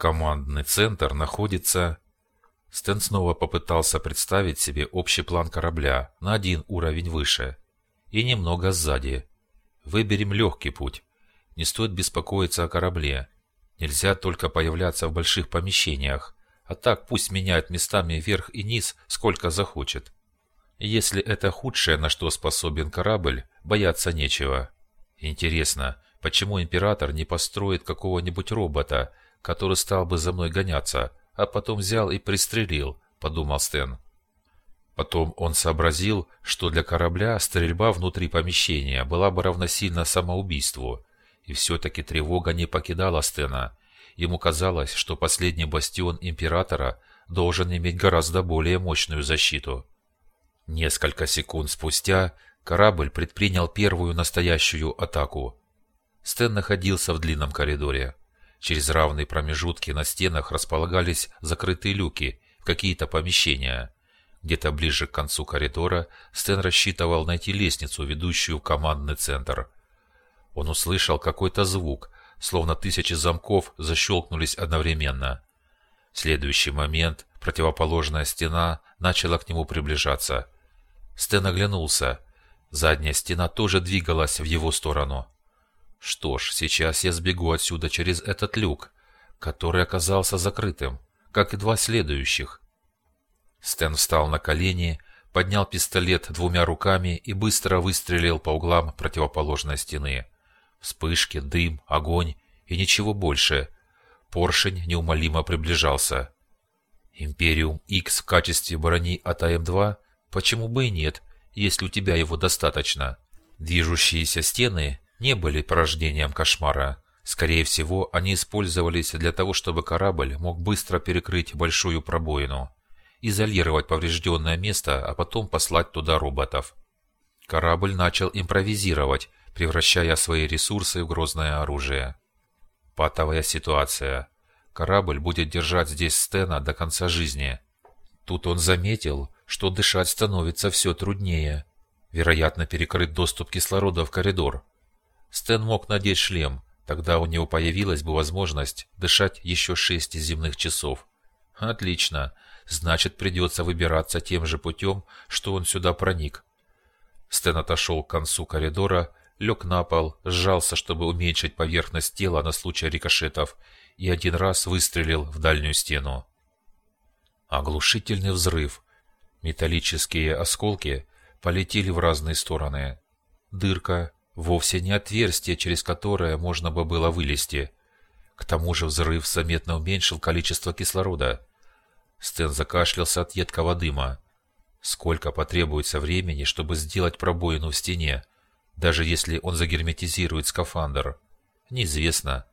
Командный центр находится... Стэн снова попытался представить себе общий план корабля на один уровень выше и немного сзади. Выберем легкий путь. Не стоит беспокоиться о корабле. Нельзя только появляться в больших помещениях, а так пусть меняет местами вверх и низ, сколько захочет. Если это худшее, на что способен корабль, бояться нечего. Интересно, почему император не построит какого-нибудь робота, который стал бы за мной гоняться, а потом взял и пристрелил, подумал Стэн. Потом он сообразил, что для корабля стрельба внутри помещения была бы равносильна самоубийству, и все-таки тревога не покидала Стена. Ему казалось, что последний бастион Императора должен иметь гораздо более мощную защиту. Несколько секунд спустя корабль предпринял первую настоящую атаку. Стэн находился в длинном коридоре. Через равные промежутки на стенах располагались закрытые люки в какие-то помещения. Где-то ближе к концу коридора Стэн рассчитывал найти лестницу, ведущую в командный центр. Он услышал какой-то звук, словно тысячи замков защелкнулись одновременно. В следующий момент противоположная стена начала к нему приближаться. Стэн оглянулся. Задняя стена тоже двигалась в его сторону. Что ж, сейчас я сбегу отсюда через этот люк, который оказался закрытым, как и два следующих. Стэн встал на колени, поднял пистолет двумя руками и быстро выстрелил по углам противоположной стены. Вспышки, дым, огонь и ничего больше. Поршень неумолимо приближался. Империум X в качестве брони от АМ-2? Почему бы и нет, если у тебя его достаточно? Движущиеся стены не были порождением кошмара. Скорее всего, они использовались для того, чтобы корабль мог быстро перекрыть большую пробоину изолировать поврежденное место, а потом послать туда роботов. Корабль начал импровизировать, превращая свои ресурсы в грозное оружие. Патовая ситуация. Корабль будет держать здесь Стена до конца жизни. Тут он заметил, что дышать становится все труднее. Вероятно, перекрыт доступ кислорода в коридор. Стэн мог надеть шлем, тогда у него появилась бы возможность дышать еще шесть земных часов. Отлично. Значит, придется выбираться тем же путем, что он сюда проник. Стэн отошел к концу коридора, лег на пол, сжался, чтобы уменьшить поверхность тела на случай рикошетов, и один раз выстрелил в дальнюю стену. Оглушительный взрыв. Металлические осколки полетели в разные стороны. Дырка, вовсе не отверстие, через которое можно бы было вылезти. К тому же взрыв заметно уменьшил количество кислорода. Стэн закашлялся от едкого дыма. Сколько потребуется времени, чтобы сделать пробоину в стене, даже если он загерметизирует скафандр? Неизвестно.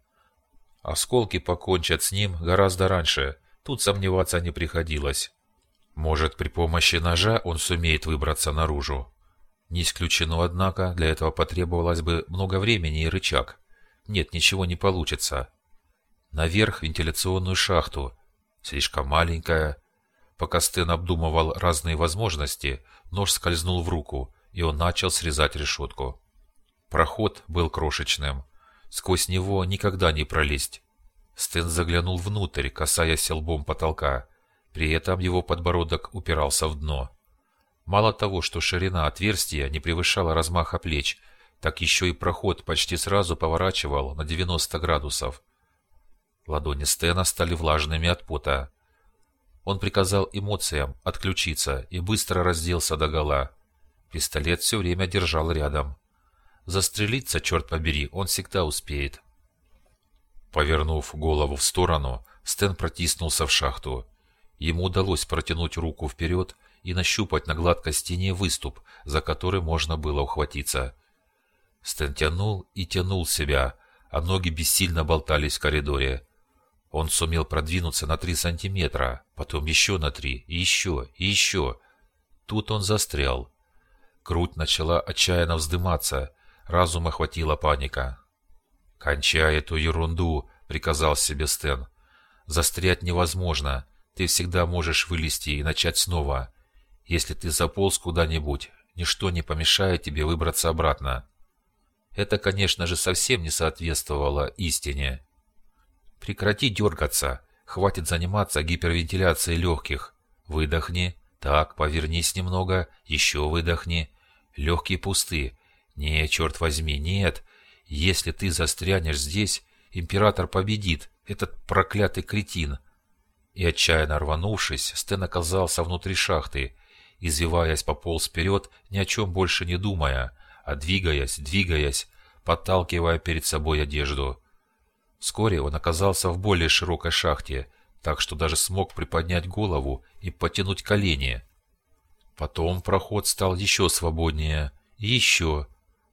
Осколки покончат с ним гораздо раньше, тут сомневаться не приходилось. Может, при помощи ножа он сумеет выбраться наружу. Не исключено, однако, для этого потребовалось бы много времени и рычаг. Нет, ничего не получится. Наверх вентиляционную шахту, слишком маленькая. Пока Стэн обдумывал разные возможности, нож скользнул в руку, и он начал срезать решетку. Проход был крошечным. Сквозь него никогда не пролезть. Стэн заглянул внутрь, касаясь лбом потолка. При этом его подбородок упирался в дно. Мало того, что ширина отверстия не превышала размаха плеч, так еще и проход почти сразу поворачивал на 90 градусов. Ладони Стена стали влажными от пота. Он приказал эмоциям отключиться и быстро разделся догола. Пистолет все время держал рядом. Застрелиться, черт побери, он всегда успеет. Повернув голову в сторону, Стэн протиснулся в шахту. Ему удалось протянуть руку вперед и нащупать на гладкой стене выступ, за который можно было ухватиться. Стэн тянул и тянул себя, а ноги бессильно болтались в коридоре. Он сумел продвинуться на три сантиметра, потом еще на три, и еще, и еще. Тут он застрял. Грудь начала отчаянно вздыматься, разум охватила паника. «Кончай эту ерунду», — приказал себе Стэн. «Застрять невозможно. Ты всегда можешь вылезти и начать снова. Если ты заполз куда-нибудь, ничто не помешает тебе выбраться обратно». Это, конечно же, совсем не соответствовало истине. Прекрати дергаться. Хватит заниматься гипервентиляцией легких. Выдохни. Так, повернись немного. Еще выдохни. Легкие пусты. Не, черт возьми, нет. Если ты застрянешь здесь, император победит. Этот проклятый кретин. И отчаянно рванувшись, Стэн оказался внутри шахты. Извиваясь, пополз вперед, ни о чем больше не думая, а двигаясь, двигаясь, подталкивая перед собой одежду. Вскоре он оказался в более широкой шахте, так что даже смог приподнять голову и потянуть колени. Потом проход стал еще свободнее. Еще.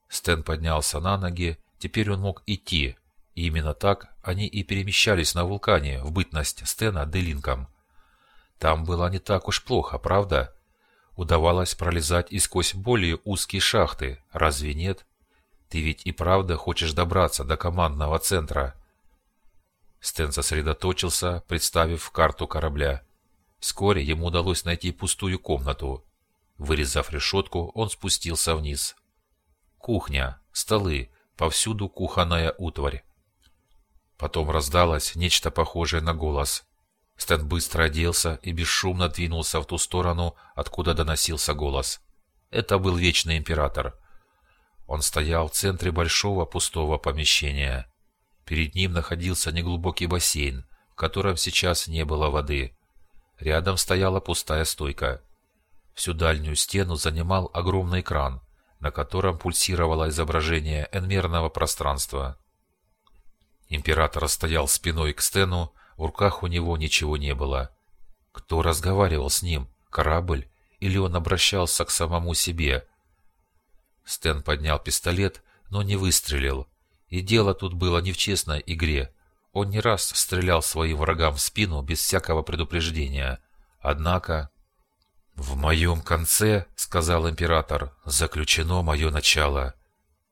Стэн поднялся на ноги, теперь он мог идти. И именно так они и перемещались на вулкане в бытность Стена Делинком. Там было не так уж плохо, правда? Удавалось пролезать и сквозь более узкие шахты, разве нет? Ты ведь и правда хочешь добраться до командного центра. Стэн сосредоточился, представив карту корабля. Вскоре ему удалось найти пустую комнату. Вырезав решетку, он спустился вниз. Кухня, столы, повсюду кухонная утварь. Потом раздалось нечто похожее на голос. Стэн быстро оделся и бесшумно двинулся в ту сторону, откуда доносился голос. Это был Вечный Император. Он стоял в центре большого пустого помещения. Перед ним находился неглубокий бассейн, в котором сейчас не было воды. Рядом стояла пустая стойка. Всю дальнюю стену занимал огромный экран, на котором пульсировало изображение энмерного пространства. Император стоял спиной к Стену, в руках у него ничего не было. Кто разговаривал с ним? Корабль? Или он обращался к самому себе? Стэн поднял пистолет, но не выстрелил. И дело тут было не в честной игре. Он не раз стрелял своим врагам в спину без всякого предупреждения. Однако... «В моем конце, — сказал император, — заключено мое начало».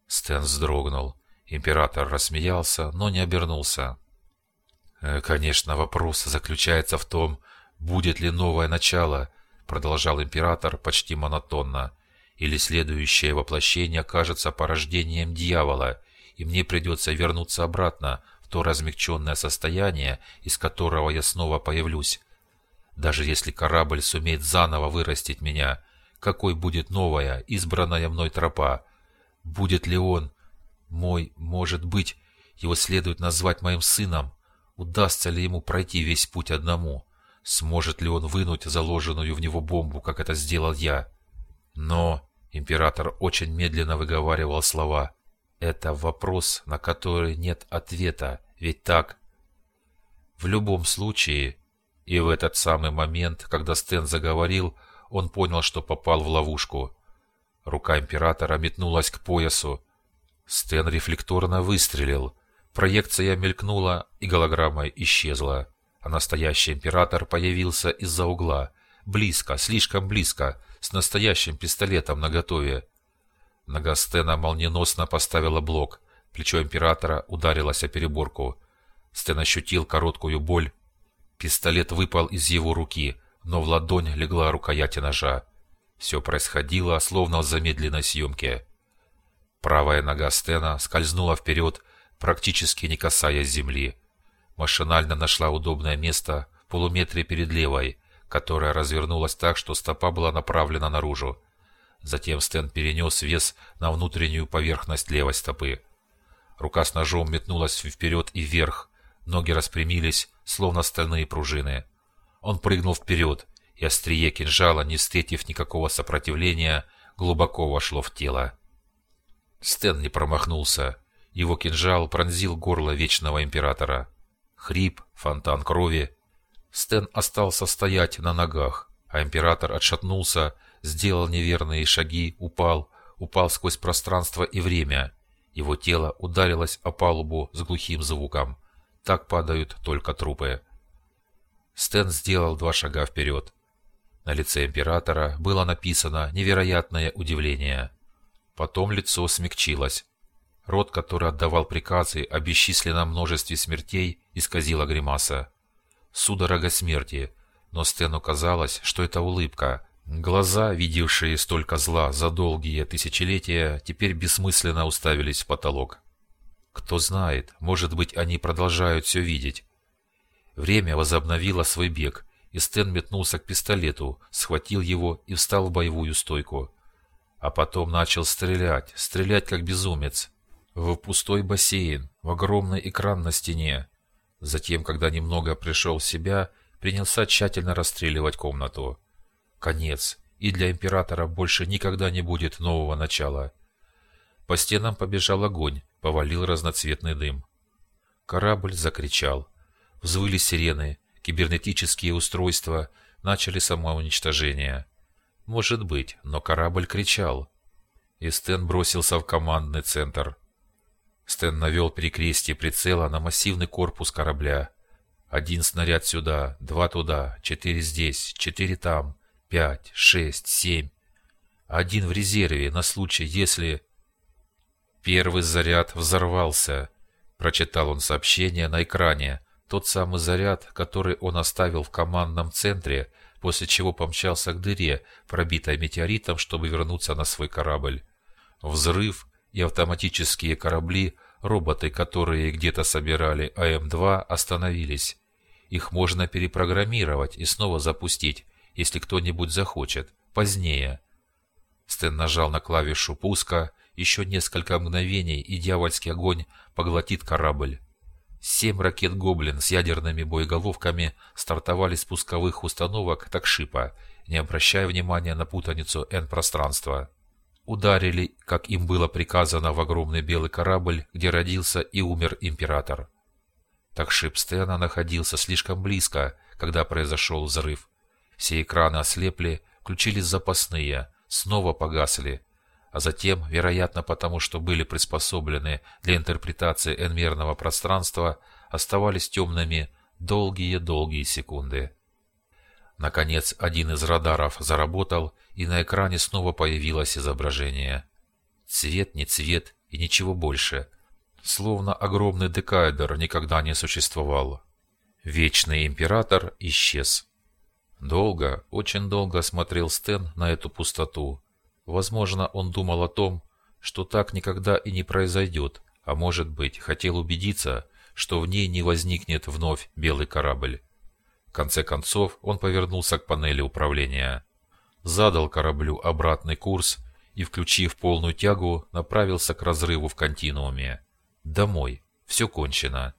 Стэн вздрогнул. Император рассмеялся, но не обернулся. «Э, «Конечно, вопрос заключается в том, будет ли новое начало», — продолжал император почти монотонно. «Или следующее воплощение окажется порождением дьявола, и мне придется вернуться обратно в то размягченное состояние, из которого я снова появлюсь. Даже если корабль сумеет заново вырастить меня, какой будет новая, избранная мной тропа? Будет ли он, мой, может быть, его следует назвать моим сыном? Удастся ли ему пройти весь путь одному? Сможет ли он вынуть заложенную в него бомбу, как это сделал я? Но император очень медленно выговаривал слова. Это вопрос, на который нет ответа, ведь так? В любом случае, и в этот самый момент, когда Стэн заговорил, он понял, что попал в ловушку. Рука императора метнулась к поясу. Стэн рефлекторно выстрелил. Проекция мелькнула, и голограмма исчезла. А настоящий император появился из-за угла. Близко, слишком близко, с настоящим пистолетом наготове. Нога Стена молниеносно поставила блок. Плечо императора ударилось о переборку. Стэн ощутил короткую боль. Пистолет выпал из его руки, но в ладонь легла рукоять ножа. Все происходило, словно в замедленной съемке. Правая нога Стена скользнула вперед, практически не касаясь земли. Машинально нашла удобное место в полуметре перед левой, которая развернулась так, что стопа была направлена наружу. Затем Стэн перенес вес на внутреннюю поверхность левой стопы. Рука с ножом метнулась вперед и вверх. Ноги распрямились, словно стальные пружины. Он прыгнул вперед, и острие кинжала, не встретив никакого сопротивления, глубоко вошло в тело. Стэн не промахнулся. Его кинжал пронзил горло Вечного Императора. Хрип, фонтан крови. Стэн остался стоять на ногах, а Император отшатнулся, сделал неверные шаги, упал, упал сквозь пространство и время. Его тело ударилось о палубу с глухим звуком. Так падают только трупы. Стэн сделал два шага вперед. На лице императора было написано невероятное удивление. Потом лицо смягчилось. Рот, который отдавал приказы о бесчисленном множестве смертей, исказила гримаса. Судорога смерти, но Стэну казалось, что это улыбка, Глаза, видевшие столько зла за долгие тысячелетия, теперь бессмысленно уставились в потолок. Кто знает, может быть, они продолжают все видеть. Время возобновило свой бег, и Стэн метнулся к пистолету, схватил его и встал в боевую стойку. А потом начал стрелять, стрелять как безумец. В пустой бассейн, в огромный экран на стене. Затем, когда немного пришел в себя, принялся тщательно расстреливать комнату. Конец, и для Императора больше никогда не будет нового начала. По стенам побежал огонь, повалил разноцветный дым. Корабль закричал. Взвыли сирены, кибернетические устройства начали самоуничтожение. Может быть, но корабль кричал. И Стэн бросился в командный центр. Стэн навел перекрестие прицела на массивный корпус корабля. Один снаряд сюда, два туда, четыре здесь, четыре там, пять, шесть, семь. Один в резерве на случай, если... Первый заряд взорвался. Прочитал он сообщение на экране. Тот самый заряд, который он оставил в командном центре, после чего помчался к дыре, пробитой метеоритом, чтобы вернуться на свой корабль. Взрыв и автоматические корабли, роботы, которые где-то собирали АМ-2, остановились. Их можно перепрограммировать и снова запустить, если кто-нибудь захочет, позднее. Стэн нажал на клавишу пуска, еще несколько мгновений, и дьявольский огонь поглотит корабль. Семь ракет «Гоблин» с ядерными боеголовками стартовали с пусковых установок Такшипа, не обращая внимания на путаницу N-пространства. Ударили, как им было приказано, в огромный белый корабль, где родился и умер император. Такшип Стена находился слишком близко, когда произошел взрыв. Все экраны ослепли, включились запасные, снова погасли, а затем, вероятно потому, что были приспособлены для интерпретации n-мерного пространства, оставались темными долгие-долгие секунды. Наконец, один из радаров заработал, и на экране снова появилось изображение. Цвет не цвет и ничего больше. Словно огромный декаэдр никогда не существовал. Вечный император исчез. Долго, очень долго смотрел Стэн на эту пустоту, Возможно, он думал о том, что так никогда и не произойдет, а может быть, хотел убедиться, что в ней не возникнет вновь белый корабль. Конце концов, он повернулся к панели управления, задал кораблю обратный курс и, включив полную тягу, направился к разрыву в континууме. Домой. Все кончено.